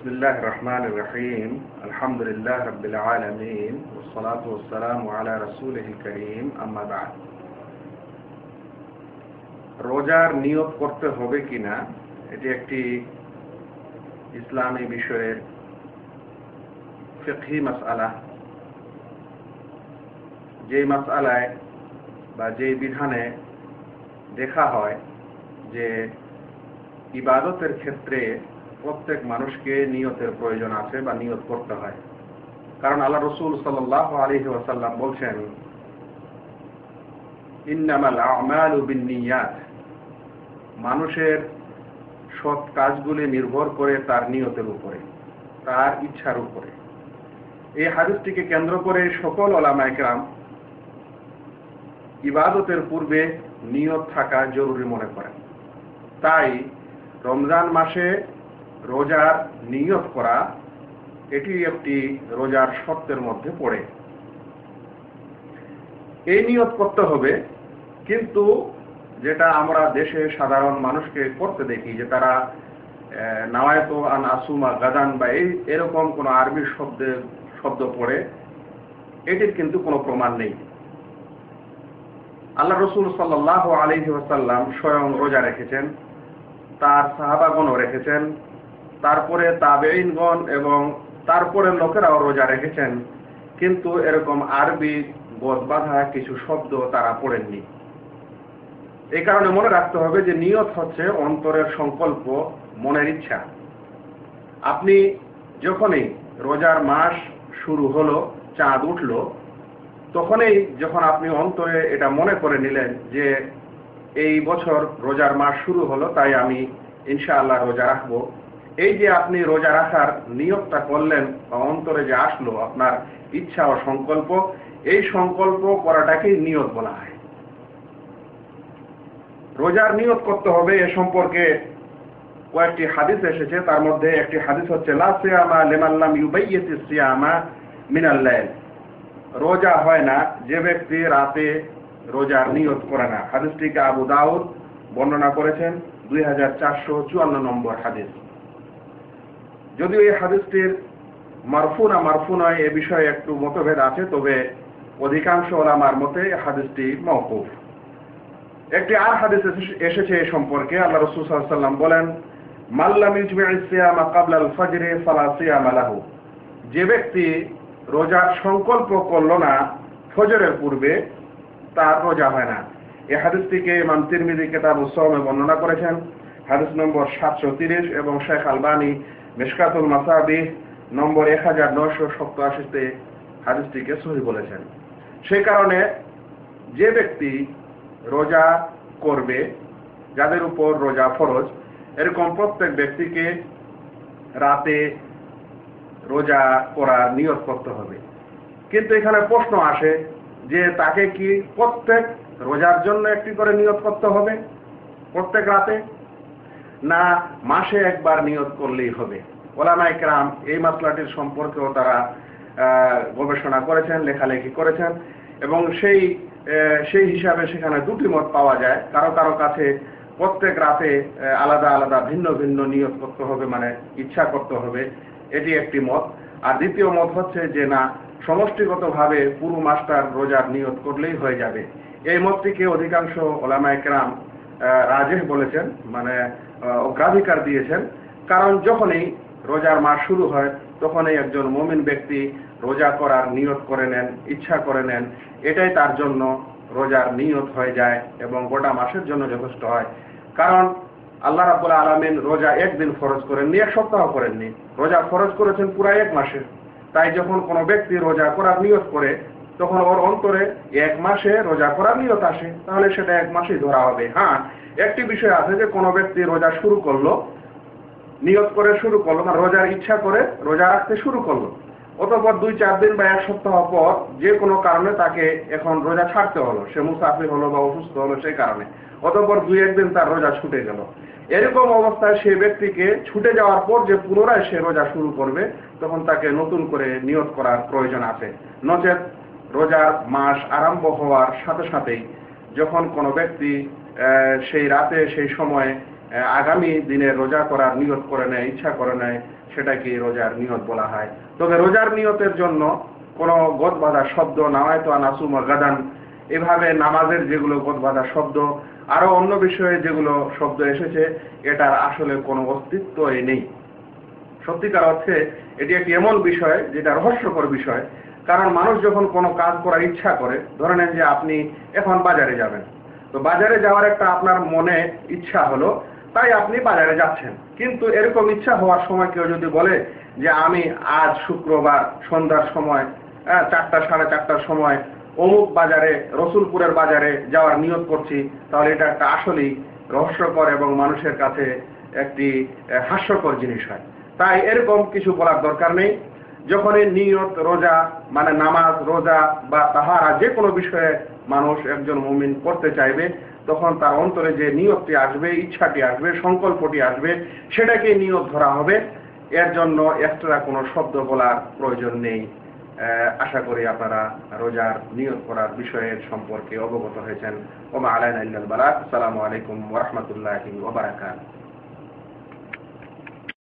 بسم الله الرحمن الرحيم الحمد لله رب العالمين والصلاة والسلام على رسوله الكريم أما بعد রোজার নিয়ত করতে হবে কিনা এটি একটি ইসলামী বিষয়ের ফিকহি মাসআলা যে মাসআলায় বা যে বিধানে দেখা হয় যে ইবাদতের ক্ষেত্রে প্রত্যেক মানুষকে নিয়তের প্রয়োজন আছে বা নিয়ত করতে হয়। কারণ আল্লাহ রসুল সাল্লাহ আলহি ওয়াসাল্লাম বলছেন, ইন্নামাল মানুষের সৎ কাজগুলি নির্ভর করে তার নিয়তের উপরে, তার ইচ্ছার উপরে। এই হাদিসটিকে কেন্দ্র করে সকল ওলামাইকরাম ইবাদতের পূর্বে নিয়ত থাকা জরুরি মনে করেন। তাই রমজান মাসে রোজার নিয়ত করা, এটি একটি রোজার শর্তের মধ্যে পড়ে। এই নিয়ত করতে হবে, কিন্তু যেটা আমরা দেশে সাধারণ মানুষকে করতে দেখি, যে তারা নাওয়ায়ত আন আসুমা গাদান বা এই, এরকম কোন আরবি শব্দের শব্দ পড়ে, এটির কিন্তু কোনো প্রমাণ নেই। আল্লাহ রসুল সাল্লাহ আলহি স্বয়ং রোজা রেখেছেন, তার সাহাবাগণও রেখেছেন তারপরে তাবেইনগণ এবং তারপরে লোকেরাও রোজা রেখেছেন। কিন্তু এরকম আরবি বোধ বাধা কিছু শব্দ তারা পড়েননি। এই কারণে মনে রাখতে হবে যে নিয়ত হচ্ছে অন্তরের সংকল্প, মনের ইচ্ছা। আপনি যখনই রোজার মাস শুরু হলো, চাঁদ উঠল, তখনই যখন আপনি অন্তরে এটা মনে করে নিলেন যে এই বছর রোজার মাস শুরু হলো, তাই আমি ইনশাআল্লাহ রোজা রাখব। এই যে আপনি রোজা রাখার নিয়তটা করলেন বা অন্তরে যে আসলো আপনার ইচ্ছা ও সংকল্প, এই সংকল্প করাটাকেই নিয়ত বলা হয়। রোজার নিয়ত করতে হবে এ সম্পর্কে কয়েকটি হাদিস এসেছে। তার মধ্যে একটি হাদিস হচ্ছে, লা সিয়ামা লিমাল্লাম ইউবাইয়াতি সিয়ামা মিনাল্লাইল রোজা হয় না, যে ব্যক্তি রাতে রোজার নিয়ত করে না। হাদিসটিকে আবু দাউদ বর্ণনা করেছেন, দুই হাজার চারশো চুয়ান্ন নম্বর হাদিস। যদিও এই হাদিসটির মারফু না মারফু নয়, এ বিষয়ে একটু মতভেদ আছে, তবে অধিকাংশ ওলামার মতে হাদিসটি মৌকুফ একটি আর হাদিস এসেছে এ সম্পর্কে, আল্লাহ রসুল সাল্লাম বলেন মাল্লাম ইজমিয়া কাবলাল ফজরে ফালা সিয়াম আলাহু যে ব্যক্তি রোজার সংকল্প করল না ফজরের পূর্বে, তার রোজা হয় না। এই হাদিসটিকে ইমাম তিরমিজি কেতাব উৎসবে বর্ণনা করেছেন। হাদিস নম্বর সাতশো তিরিশ এবং শেখ আলবানি মেশকাতুল মাসাবি, নম্বর এক হাজার নয়শো সপ্তাশিতে হাদিসটিকে সহি বলেছেন। সেই কারণে যে ব্যক্তি রোজা করবে, যাদের উপর রোজা ফরজ, এরকম প্রত্যেক ব্যক্তিকে রাতে রোজা করার নিয়ত করতে হবে। কিন্তু এখানে প্রশ্ন আসে যে তাকে কি প্রত্যেক রোজার জন্য একটি করে নিয়ত করতে হবে প্রত্যেক রাতে? না, মাসে একবার নিয়ত করলেই হবে। ওলামাই ক্রাম এই মাসলাটির সম্পর্কেও তারা গবেষণা করেছেন, লেখালেখি করেছেন এবং সেই সেই হিসাবে সেখানে দুটি মত পাওয়া যায়। কারও কারও কাছে প্রত্যেক রাতে আলাদা আলাদা ভিন্ন ভিন্ন নিয়োগ করতে হবে মানে ইচ্ছা করতে হবে, এটি একটি মত। আর দ্বিতীয় মত হচ্ছে যে না, সমষ্টিগতভাবে পুরো মাস্টার রোজার নিয়ত করলেই হয়ে যাবে। এই মতটিকে অধিকাংশ ওলামাইকরাম রাজেহ বলেছেন মানে অগ্রাধিকার দিয়েছেন। কারণ যখনই রোজার মাস শুরু হয়, তখনই একজন মমিন ব্যক্তি রোজা করার নিয়ত করে নেন, ইচ্ছা করে নেন। এটাই তার জন্য রোজার নিয়ত হয়ে যায় এবং গোটা মাসের জন্য যথেষ্ট হয়। কারণ আল্লাহ রাবুল আলমিন রোজা একদিন ফরজ করেননি, এক সপ্তাহ করেননি। রোজা ফরজ করেছেন পুরা এক মাসের তাই যখন কোনো ব্যক্তি রোজা করার নিয়ত করে, তখন ওর অন্তরে এক মাসে রোজা করার নিয়ত আসে। তাহলে সেটা এক মাসেই ধরা হবে। হ্যাঁ একটি বিষয় আছে যে কোনো ব্যক্তি রোজা শুরু করল, নিয়ত করে শুরু করল না রোজার ইচ্ছা করে রোজা রাখতে শুরু করল, অতপর দুই চার দিন বা এক সপ্তাহ পর যে কোনো কারণে তাকে এখন রোজা ছাড়তে হলো, সে মুসাফির হলো বা অসুস্থ হলো সেই কারণে, অতপর দুই একদিন তার রোজা ছুটে গেল। এরকম অবস্থায় সে ব্যক্তিকে ছুটে যাওয়ার পর যে পুনরায় সে রোজা শুরু করবে, তখন তাকে নতুন করে নিয়ত করার প্রয়োজন আছে। নচেত রোজার মাস আরম্ভ হওয়ার সাথে সাথেই যখন কোনো ব্যক্তি সেই রাতে, সেই সময়ে আগামী দিনে রোজা করার নিয়ত করে নেয়, ইচ্ছা করে নেয়, সেটাকে রোজার নিয়ত বলা হয়। তবে রোজার নিয়তের জন্য কোনো গদ বাঁধা শব্দ নামায়তো নাসুম গাদান, এভাবে নামাজের যেগুলো গদ বাঁধা শব্দ, আরও অন্য বিষয়ে যেগুলো শব্দ এসেছে, এটার আসলে কোনো অস্তিত্বই নেই। সত্যিকার অর্থে এটি একটি এমন বিষয়, যেটা রহস্যকর বিষয় কারণ মানুষ যখন কোনো কাজ করার ইচ্ছা করে ধরে নেন যে আপনি এখন বাজারে যাবেন তো বাজারে যাওয়ার একটা আপনার মনে ইচ্ছা হলো তাই আপনি বাজারে যাচ্ছেন। কিন্তু এরকম ইচ্ছা হওয়ার সময় কেউ যদি বলে যে আমি আজ শুক্রবার সন্ধ্যার সময় হ্যাঁ, চারটা সাড়ে চারটার সময় অমুক বাজারে রসুলপুরের বাজারে যাওয়ার নিয়োগ করছি তাহলে এটা একটা আসলেই রহস্যকর এবং মানুষের কাছে একটি হাস্যকর জিনিস হয়। তাই এরকম কিছু বলার দরকার নেই। যখনই নিয়ত রোজা মানে নামাজ, রোজা বা তাহারা যে কোনো বিষয়ে মানুষ একজন মুমিন করতে চাইবে, তখন তার অন্তরে যে নিয়তটি আসবে, ইচ্ছাটি আসবে, সংকল্পটি আসবে, সেটাকে নিয়ত ধরা হবে। এর জন্য এক্সট্রা কোনো শব্দ বলার প্রয়োজন নেই। আশা করি আপনারা রোজার নিয়ত করার বিষয়ের সম্পর্কে অবগত হয়েছেন। ওমা আলাইন আল্লাহ বালাক আসসালামু আলাইকুম ওরহমতুল্লাহি ওবারাকাত